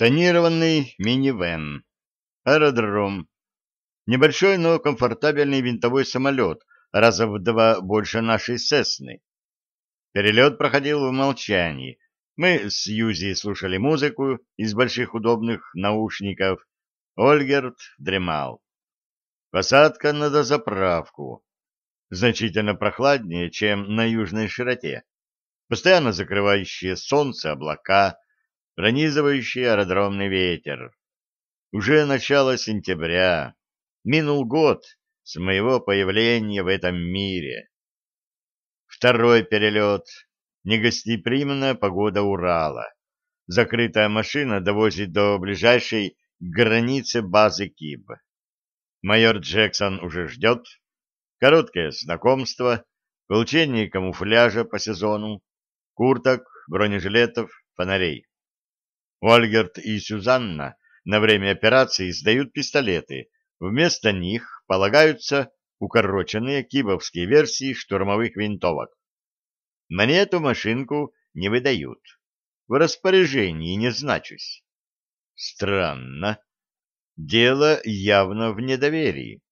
Тонированный минивэн. Аэродром. Небольшой, но комфортабельный винтовой самолет, раза в два больше нашей «Сесны». Перелет проходил в молчании. Мы с Юзи слушали музыку из больших удобных наушников. Ольгерт дремал. Посадка на дозаправку. Значительно прохладнее, чем на южной широте. Постоянно закрывающие солнце облака, пронизывающий аэродромный ветер. Уже начало сентября. Минул год с моего появления в этом мире. Второй перелет. Негостеприимная погода Урала. Закрытая машина довозит до ближайшей границы базы КИБ. Майор Джексон уже ждет. Короткое знакомство, получение камуфляжа по сезону, курток, бронежилетов, фонарей. Ольгерт и Сюзанна на время операции сдают пистолеты. Вместо них полагаются укороченные кибовские версии штурмовых винтовок. Мне эту машинку не выдают. В распоряжении не значусь. Странно. Дело явно в недоверии.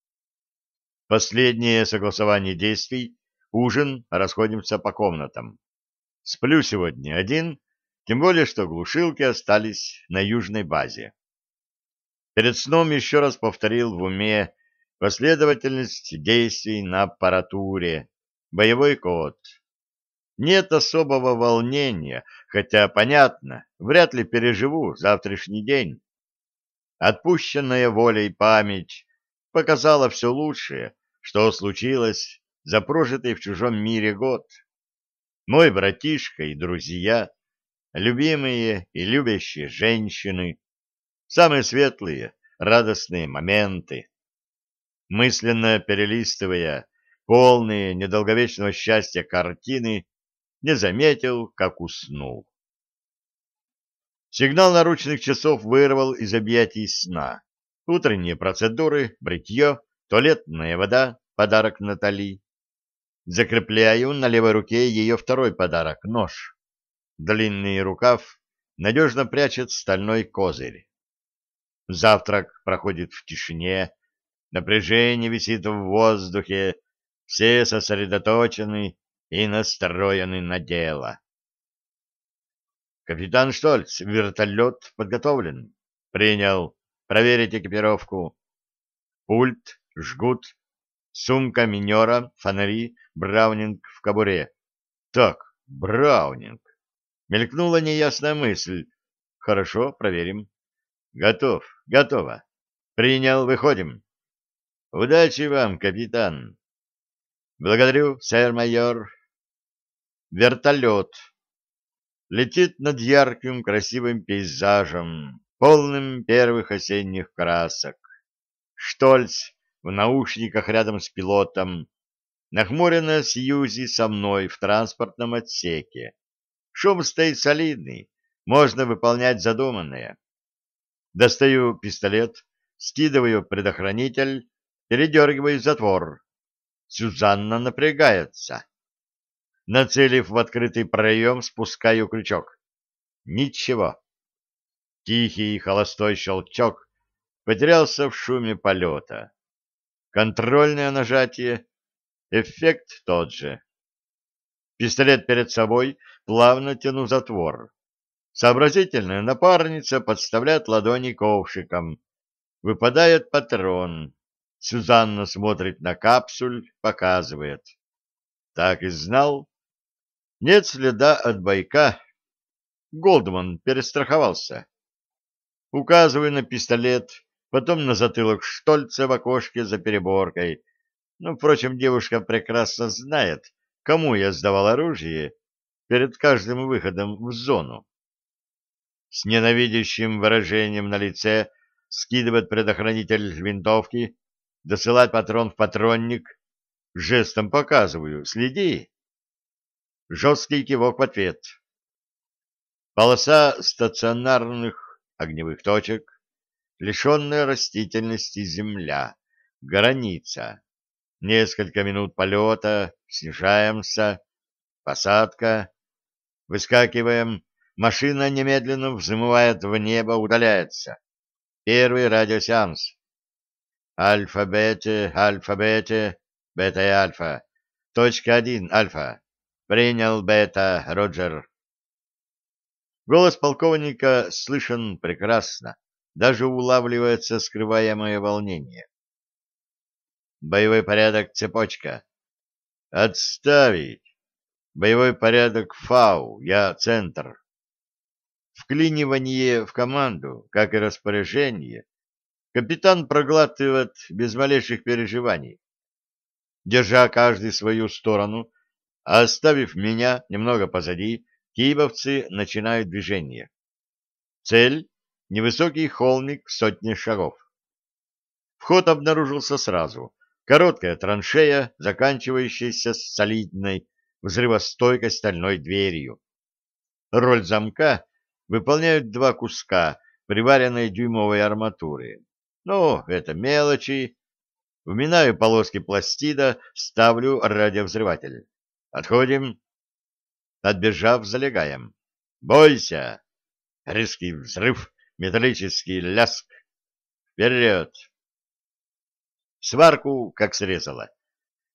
Последнее согласование действий, ужин, расходимся по комнатам. Сплю сегодня один, тем более, что глушилки остались на южной базе. Перед сном еще раз повторил в уме последовательность действий на аппаратуре, боевой код. Нет особого волнения, хотя, понятно, вряд ли переживу завтрашний день. Отпущенная волей память показала все лучшее, что случилось за прожитый в чужом мире год. Мой братишка и друзья любимые и любящие женщины, самые светлые, радостные моменты. Мысленно перелистывая полные недолговечного счастья картины, не заметил, как уснул. Сигнал наручных часов вырвал из объятий сна. Утренние процедуры, бритье, туалетная вода, подарок Натали. Закрепляю на левой руке ее второй подарок — нож. Длинный рукав надежно прячет стальной козырь. Завтрак проходит в тишине, напряжение висит в воздухе, все сосредоточены и настроены на дело. Капитан Штольц, вертолет подготовлен. Принял. Проверить экипировку. Пульт, жгут, сумка минера, фонари, браунинг в кобуре. Так, браунинг. Мелькнула неясная мысль. Хорошо, проверим. Готов, готово. Принял, выходим. Удачи вам, капитан. Благодарю, сэр-майор. Вертолет. Летит над ярким красивым пейзажем, полным первых осенних красок. Штольц в наушниках рядом с пилотом, нахмуренная Сьюзи со мной в транспортном отсеке. Шум стоит солидный, можно выполнять задуманное. Достаю пистолет, скидываю предохранитель, передергиваю затвор. Сюзанна напрягается. Нацелив в открытый проем, спускаю крючок. Ничего. Тихий холостой щелчок потерялся в шуме полета. Контрольное нажатие. Эффект тот же. Пистолет перед собой, плавно тяну затвор. Сообразительная напарница подставляет ладони ковшиком. Выпадает патрон. Сюзанна смотрит на капсуль, показывает. Так и знал. Нет следа от байка. Голдман перестраховался. Указываю на пистолет, потом на затылок Штольца в окошке за переборкой. Ну, впрочем, девушка прекрасно знает, кому я сдавал оружие перед каждым выходом в зону. С ненавидящим выражением на лице скидывает предохранитель винтовки, досылает патрон в патронник, жестом показываю «следи». Жесткий кивок в ответ. Полоса стационарных огневых точек, лишенная растительности земля, граница. Несколько минут полета, снижаемся, посадка, выскакиваем Машина немедленно взмывает в небо, удаляется. Первый радиосеанс. Альфа-бета, альфа-бета, бета и альфа. Точка один, альфа. Принял бета, Роджер. Голос полковника слышен прекрасно, даже улавливается скрываемое волнение. Боевой порядок цепочка. Отставить. Боевой порядок ФАУ, я центр. Вклинивание в команду, как и распоряжение, капитан проглатывает без малейших переживаний. Держа каждый свою сторону, а оставив меня немного позади, кибовцы начинают движение. Цель — невысокий холмик сотни шагов. Вход обнаружился сразу. Короткая траншея, заканчивающаяся солидной взрывостойкой стальной дверью. Роль замка выполняют два куска приваренной дюймовой арматуры. Ну, это мелочи. Вминаю полоски пластида, ставлю радиовзрыватель. Отходим. Отбежав, залегаем. Бойся! Резкий взрыв, металлический ляск. Вперед! Сварку как срезала.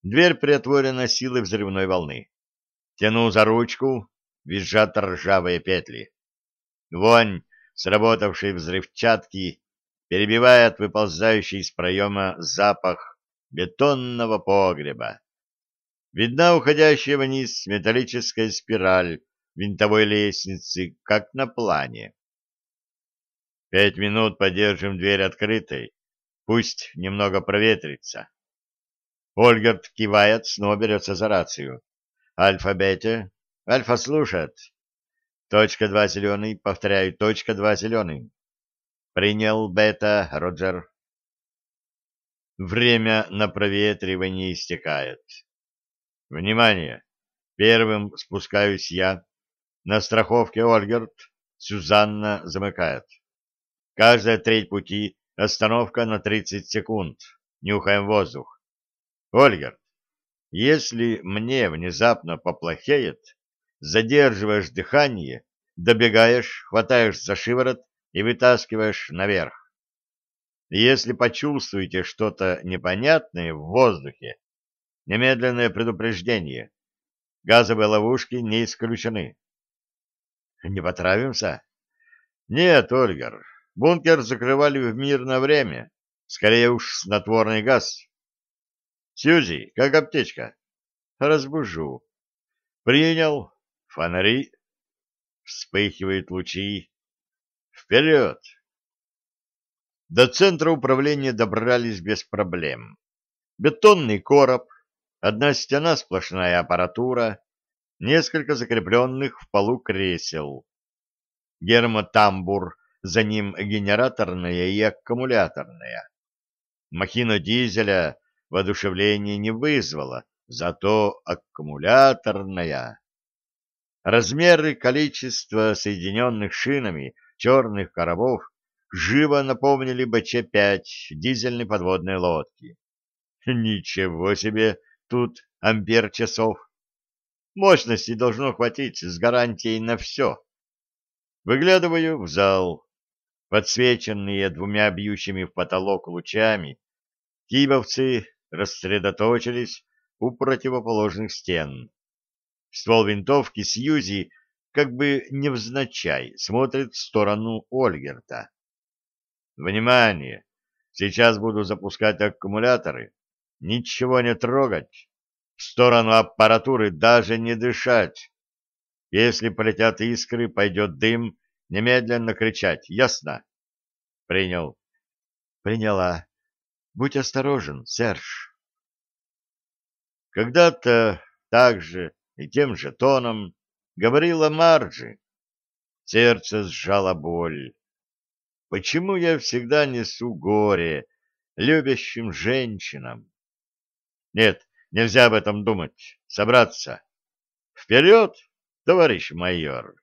Дверь приотворена силой взрывной волны. Тяну за ручку, визжат ржавые петли. Вонь сработавшей взрывчатки перебивает выползающий из проема запах бетонного погреба. Видна уходящая вниз металлическая спираль винтовой лестницы, как на плане. Пять минут подержим дверь открытой, пусть немного проветрится. Ольгерт кивает, снова берется за рацию. Альфа-бета. Альфа слушает. Точка два зеленый. Повторяю, точка два зеленый. Принял бета, Роджер. Время на проветривание истекает. Внимание! Первым спускаюсь я. На страховке Ольгерт. Сюзанна замыкает. Каждая треть пути остановка на 30 секунд. Нюхаем воздух. Ольгерт, если мне внезапно поплохеет, задерживаешь дыхание, добегаешь, хватаешь за шиворот и вытаскиваешь наверх. Если почувствуете что-то непонятное в воздухе, немедленное предупреждение. Газовые ловушки не исключены. Не потравимся? Нет, Ольгер, бункер закрывали в мирное время. Скорее уж снотворный газ. Сьюзи, как аптечка? Разбужу. Принял. Фонари. Вспыхивают лучи. Вперед! До центра управления добрались без проблем. Бетонный короб, одна стена сплошная аппаратура, несколько закрепленных в полу кресел. Гермотамбур, за ним генераторная и аккумуляторная. Махина дизеля воодушевления не вызвала, зато аккумуляторная. Размеры количества соединенных шинами черных коробов живо напомнили БЧ-5 дизельной подводной лодки. Ничего себе тут ампер часов. Мощности должно хватить с гарантией на все. Выглядываю в зал. Подсвеченные двумя бьющими в потолок лучами, кибовцы рассредоточились у противоположных стен. Ствол винтовки Сьюзи как бы невзначай смотрит в сторону Ольгерта. «Внимание! Сейчас буду запускать аккумуляторы. Ничего не трогать. В сторону аппаратуры даже не дышать. Если полетят искры, пойдет дым, немедленно кричать. Ясно?» «Принял». «Приняла. Будь осторожен, Серж. Когда-то так же и тем же тоном говорила Марджи. Сердце сжало боль. Почему я всегда несу горе любящим женщинам? Нет, нельзя об этом думать. Собраться. Вперед, товарищ майор!